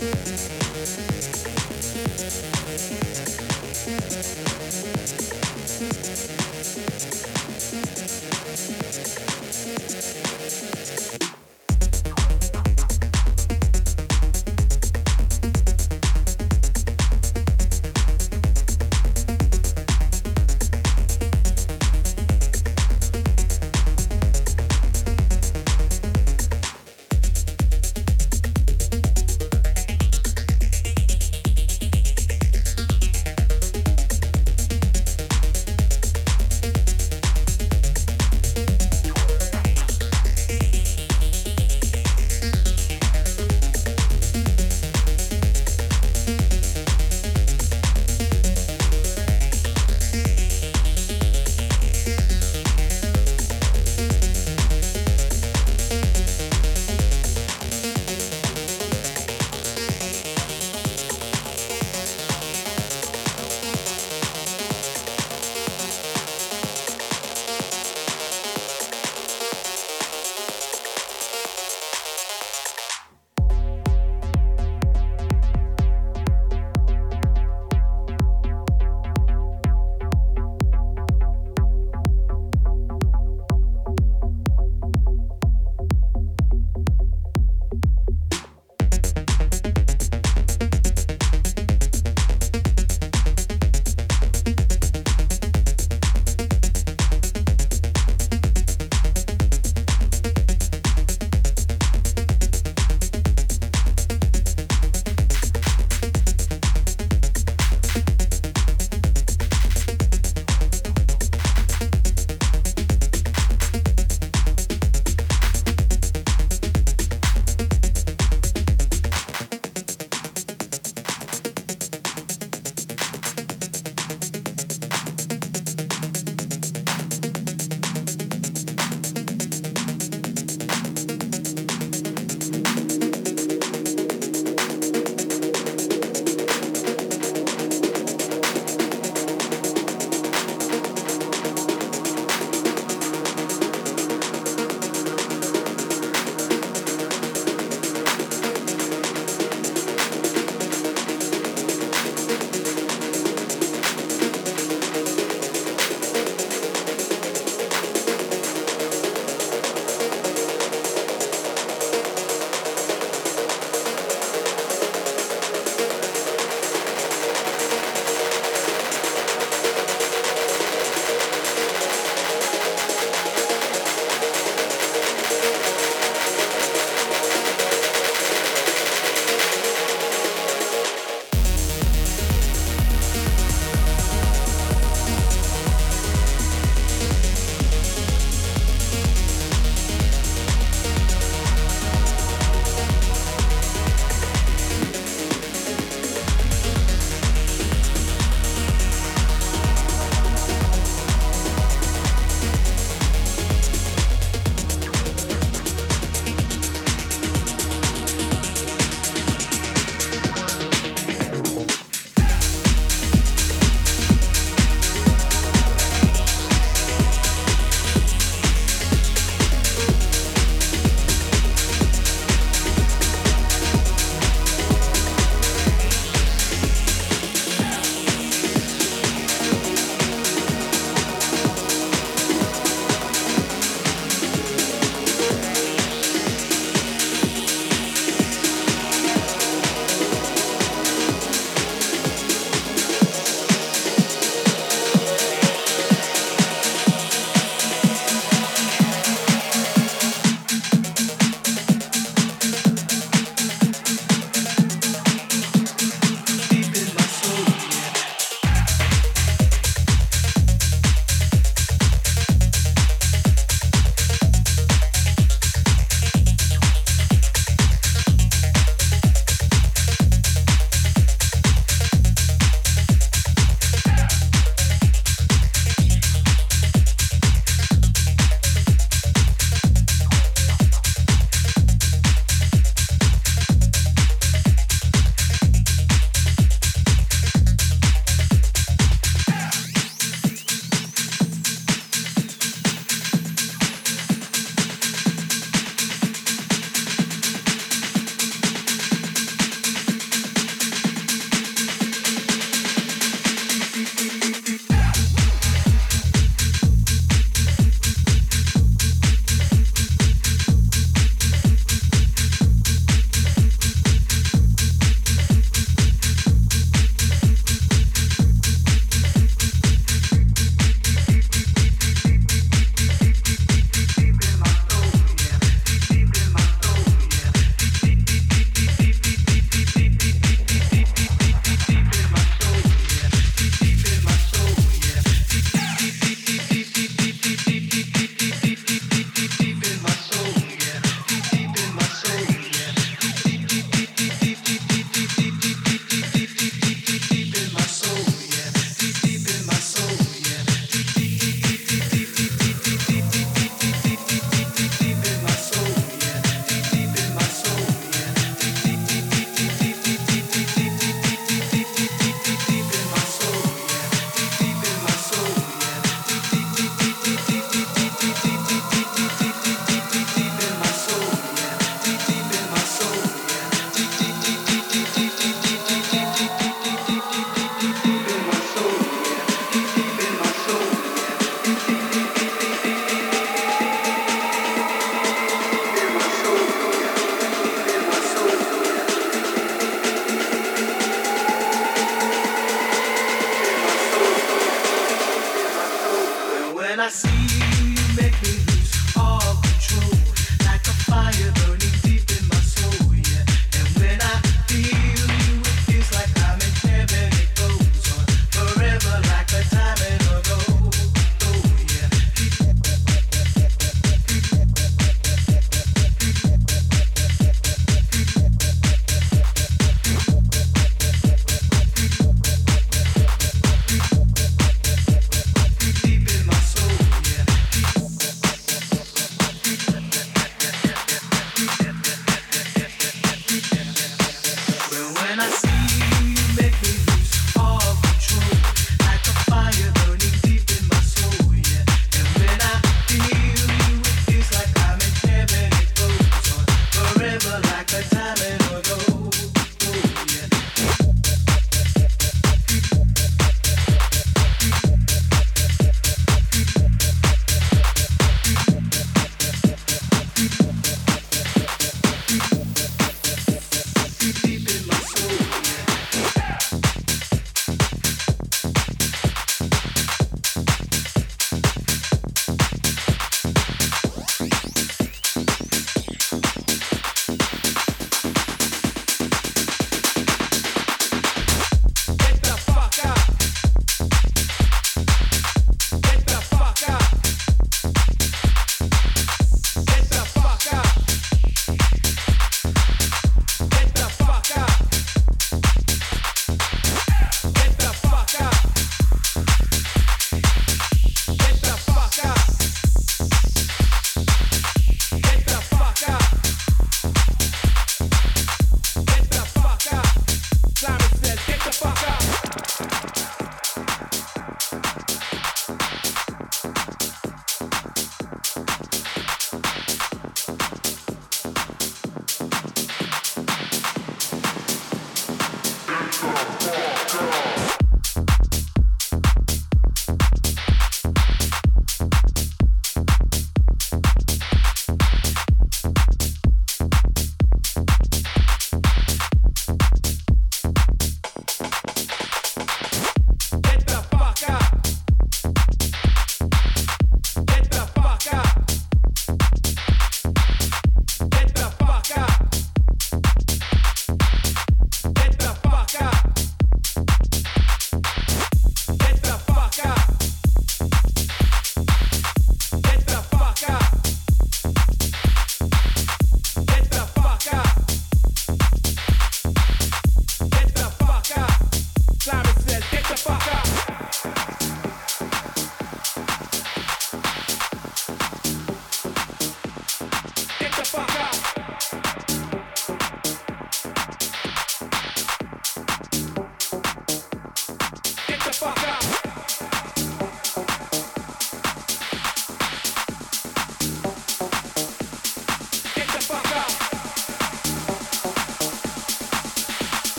Thank you.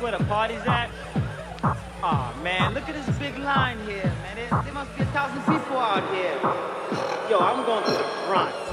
Where the party's at? Aw, oh, man, look at this big line here, man. There, there must be a thousand people out here. Yo, I'm going to the front.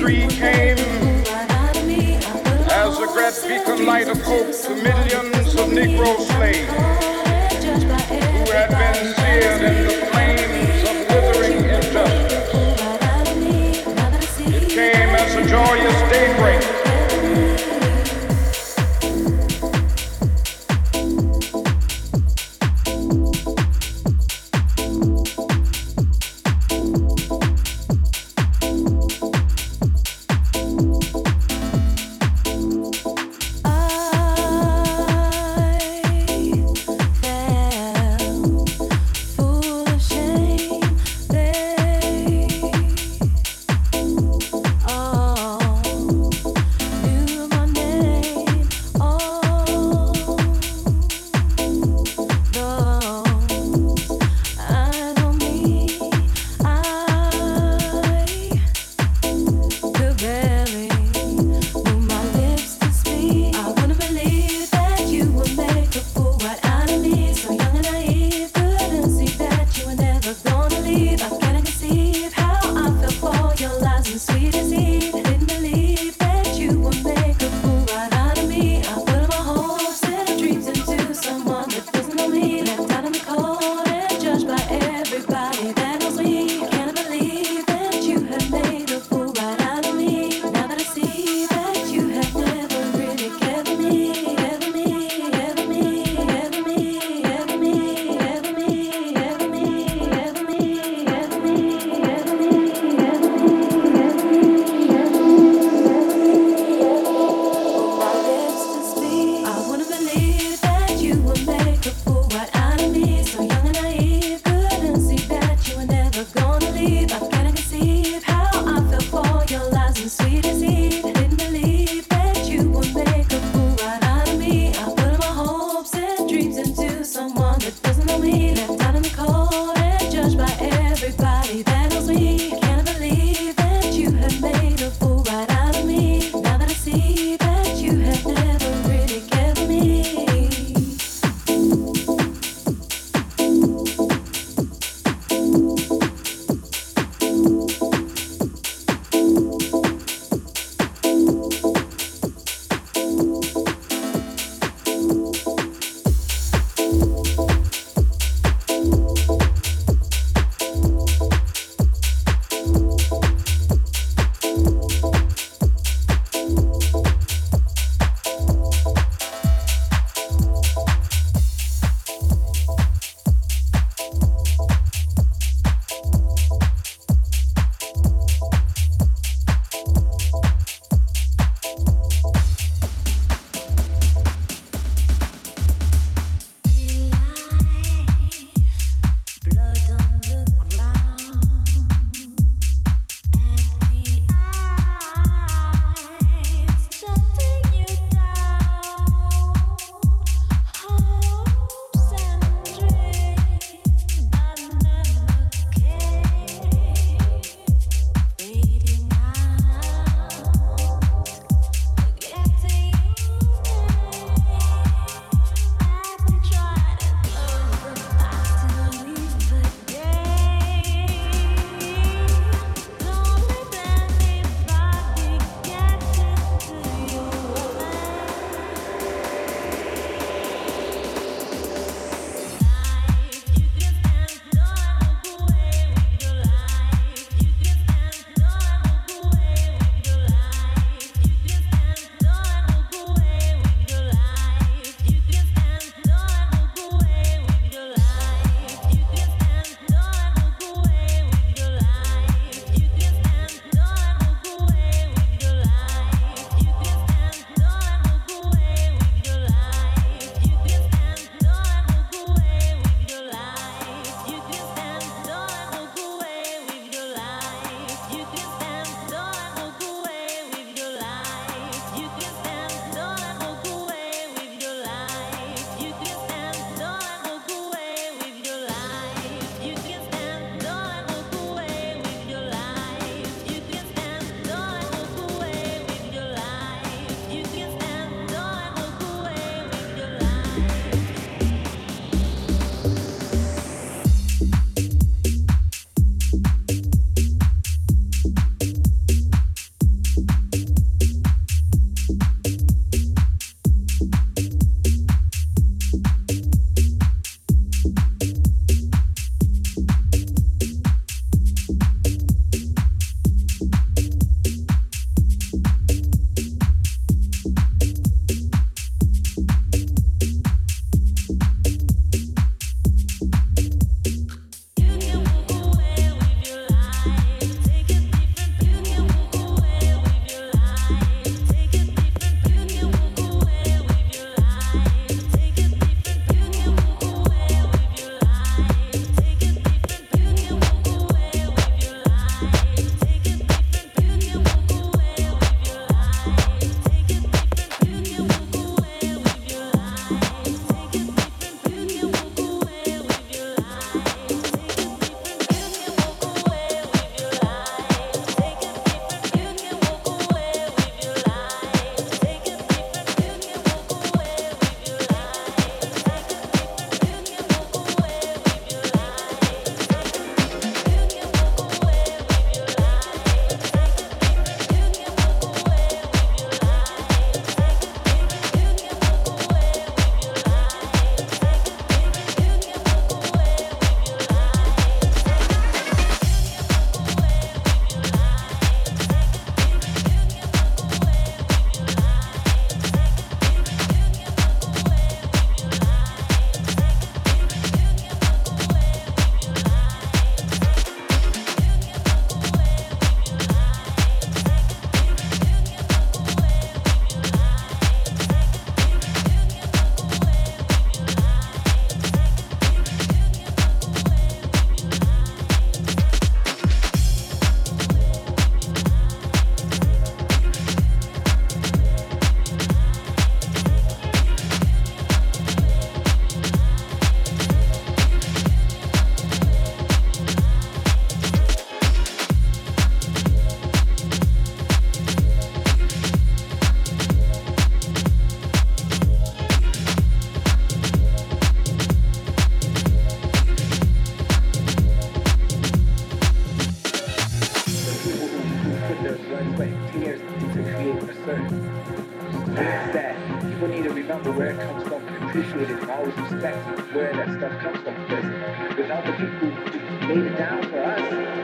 Decree came as a great beacon light of hope to millions of Negro slaves who had been seared in the flames of withering injustice. It came as a joyous daybreak. People need to remember where it comes from. Appreciate it. And always respect where that stuff comes from. Because without the people who laid it down for us,